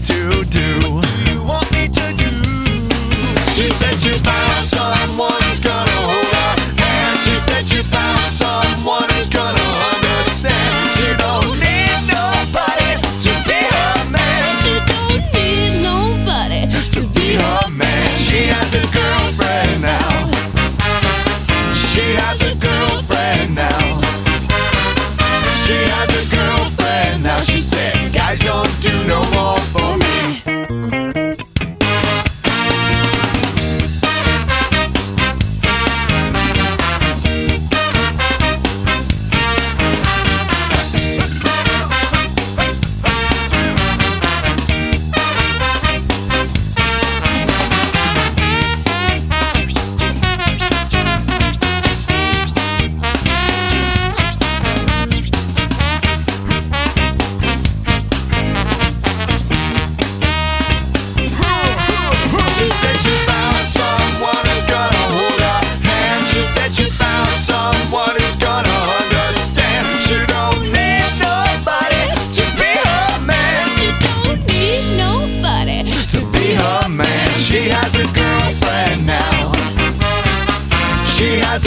to do? What do you want me to do? She said you asked.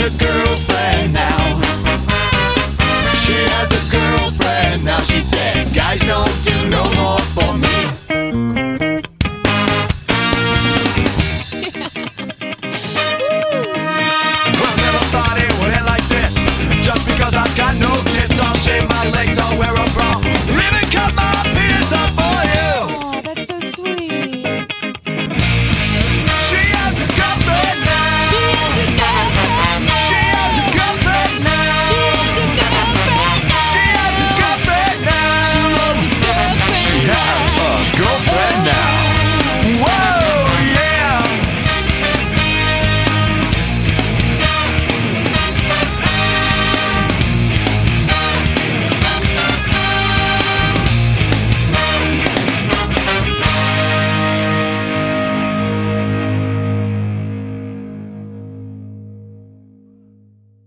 as a girl.